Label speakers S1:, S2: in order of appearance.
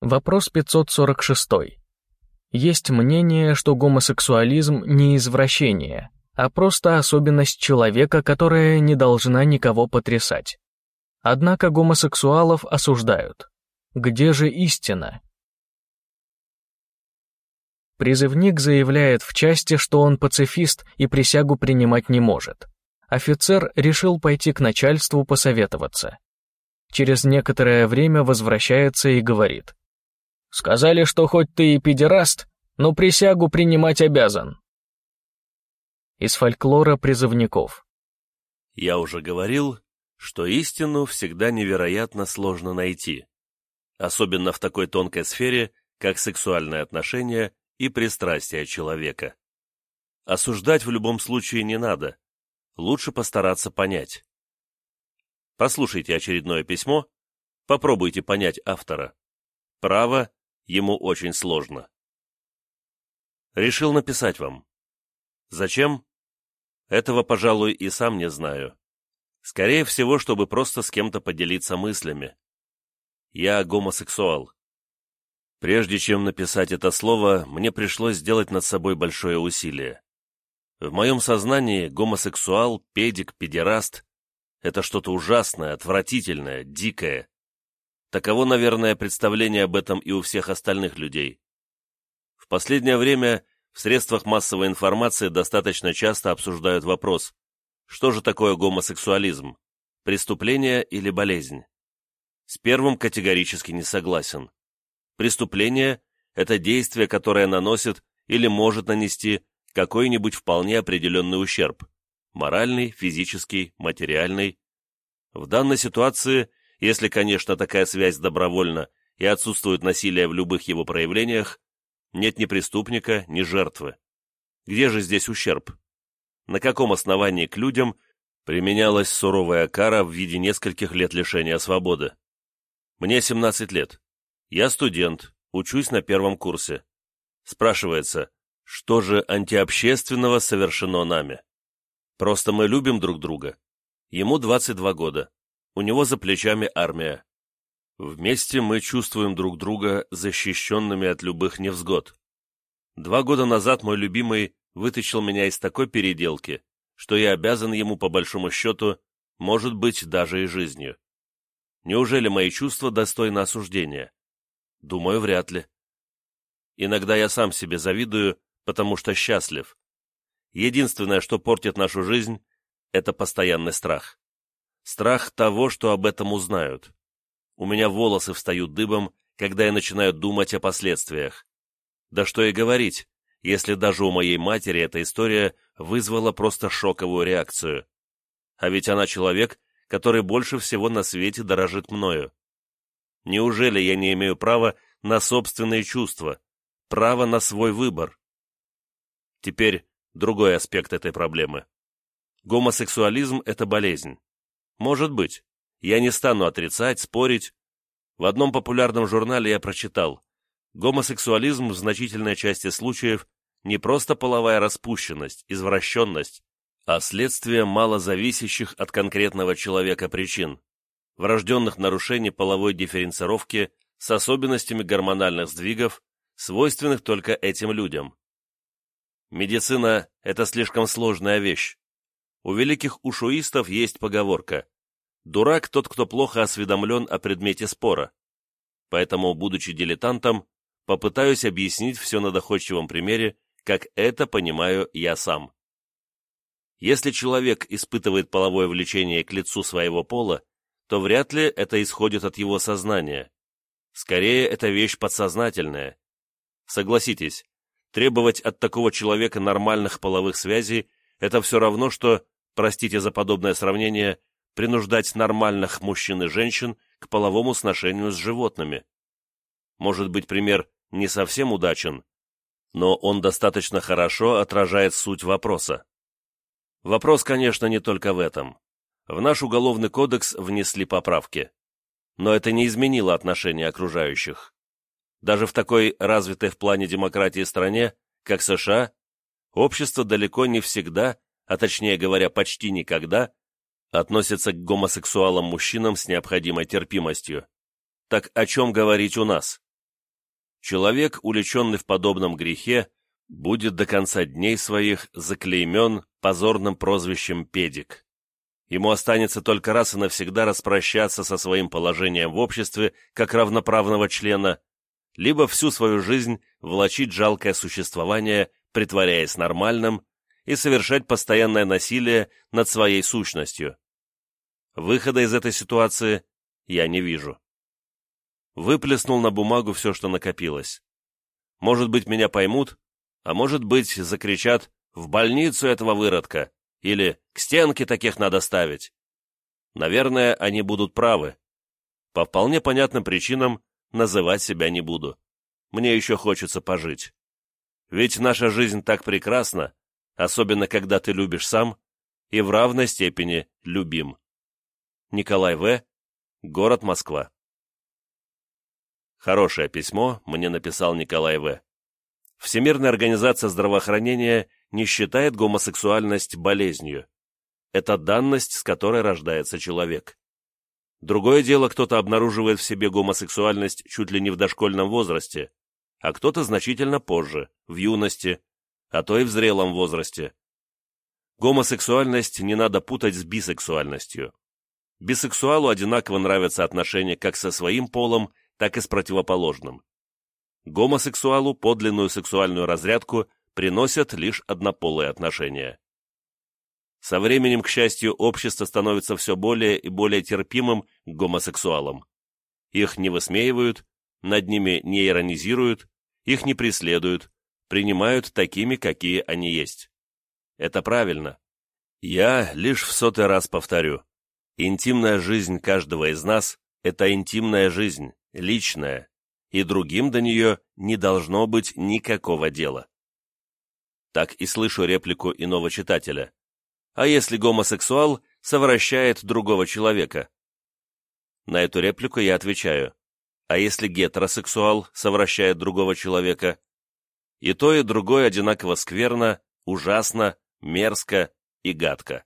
S1: Вопрос 546. Есть мнение, что гомосексуализм не извращение, а просто особенность человека, которая не должна никого потрясать. Однако гомосексуалов осуждают. Где же истина? Призывник заявляет в части, что он пацифист и присягу принимать не может. Офицер решил пойти к начальству посоветоваться. Через некоторое время возвращается и говорит. «Сказали, что хоть ты и педераст, но присягу принимать обязан». Из фольклора призывников.
S2: Я уже говорил, что истину всегда невероятно сложно найти, особенно в такой тонкой сфере, как сексуальные отношения и пристрастия человека. Осуждать в любом случае не надо, лучше постараться понять. Послушайте очередное письмо, попробуйте понять автора. Право ему очень сложно. Решил написать вам. Зачем? Этого, пожалуй, и сам не знаю. Скорее всего, чтобы просто с кем-то поделиться мыслями. Я гомосексуал. Прежде чем написать это слово, мне пришлось сделать над собой большое усилие. В моем сознании гомосексуал, педик, педераст — это что-то ужасное, отвратительное, дикое. Таково, наверное, представление об этом и у всех остальных людей. В последнее время в средствах массовой информации достаточно часто обсуждают вопрос, что же такое гомосексуализм, преступление или болезнь? С первым категорически не согласен. Преступление – это действие, которое наносит или может нанести какой-нибудь вполне определенный ущерб – моральный, физический, материальный. В данной ситуации, если, конечно, такая связь добровольна и отсутствует насилие в любых его проявлениях, нет ни преступника, ни жертвы. Где же здесь ущерб? На каком основании к людям применялась суровая кара в виде нескольких лет лишения свободы? Мне 17 лет. Я студент, учусь на первом курсе. Спрашивается, что же антиобщественного совершено нами? Просто мы любим друг друга. Ему 22 года. У него за плечами армия. Вместе мы чувствуем друг друга защищенными от любых невзгод. Два года назад мой любимый вытащил меня из такой переделки, что я обязан ему, по большому счету, может быть, даже и жизнью. Неужели мои чувства достойны осуждения? Думаю, вряд ли. Иногда я сам себе завидую, потому что счастлив. Единственное, что портит нашу жизнь, это постоянный страх. Страх того, что об этом узнают. У меня волосы встают дыбом, когда я начинаю думать о последствиях. Да что и говорить, если даже у моей матери эта история вызвала просто шоковую реакцию. А ведь она человек, который больше всего на свете дорожит мною. Неужели я не имею права на собственные чувства, право на свой выбор? Теперь другой аспект этой проблемы. Гомосексуализм – это болезнь. Может быть, я не стану отрицать, спорить. В одном популярном журнале я прочитал, гомосексуализм в значительной части случаев не просто половая распущенность, извращенность, а следствие малозависящих от конкретного человека причин врожденных нарушений половой дифференцировки с особенностями гормональных сдвигов, свойственных только этим людям. Медицина – это слишком сложная вещь. У великих ушуистов есть поговорка «Дурак тот, кто плохо осведомлен о предмете спора». Поэтому, будучи дилетантом, попытаюсь объяснить все на доходчивом примере, как это понимаю я сам. Если человек испытывает половое влечение к лицу своего пола, то вряд ли это исходит от его сознания. Скорее, это вещь подсознательная. Согласитесь, требовать от такого человека нормальных половых связей – это все равно, что, простите за подобное сравнение, принуждать нормальных мужчин и женщин к половому сношению с животными. Может быть, пример не совсем удачен, но он достаточно хорошо отражает суть вопроса. Вопрос, конечно, не только в этом в наш уголовный кодекс внесли поправки. Но это не изменило отношения окружающих. Даже в такой развитой в плане демократии стране, как США, общество далеко не всегда, а точнее говоря, почти никогда, относится к гомосексуалам-мужчинам с необходимой терпимостью. Так о чем говорить у нас? человек, уличенный в подобном грехе, будет до конца дней своих заклеймен позорным прозвищем «педик». Ему останется только раз и навсегда распрощаться со своим положением в обществе как равноправного члена, либо всю свою жизнь влачить жалкое существование, притворяясь нормальным, и совершать постоянное насилие над своей сущностью. Выхода из этой ситуации я не вижу. Выплеснул на бумагу все, что накопилось. Может быть, меня поймут, а может быть, закричат «в больницу этого выродка» или «к стенке таких надо ставить». Наверное, они будут правы. По вполне понятным причинам называть себя не буду. Мне еще хочется пожить. Ведь наша жизнь так прекрасна, особенно когда ты любишь сам и в равной степени любим. Николай В., город Москва. Хорошее письмо мне написал Николай В. Всемирная организация здравоохранения не считает гомосексуальность болезнью. Это данность, с которой рождается человек. Другое дело, кто-то обнаруживает в себе гомосексуальность чуть ли не в дошкольном возрасте, а кто-то значительно позже, в юности, а то и в зрелом возрасте. Гомосексуальность не надо путать с бисексуальностью. Бисексуалу одинаково нравятся отношения как со своим полом, так и с противоположным. Гомосексуалу подлинную сексуальную разрядку приносят лишь однополые отношения. Со временем, к счастью, общество становится все более и более терпимым к гомосексуалам. Их не высмеивают, над ними не иронизируют, их не преследуют, принимают такими, какие они есть. Это правильно. Я лишь в сотый раз повторю. Интимная жизнь каждого из нас – это интимная жизнь, личная, и другим до нее не должно быть никакого дела. Так и слышу реплику иного читателя. А если гомосексуал совращает другого человека? На эту реплику я отвечаю. А если гетеросексуал совращает другого человека? И то, и другое одинаково скверно, ужасно, мерзко и гадко.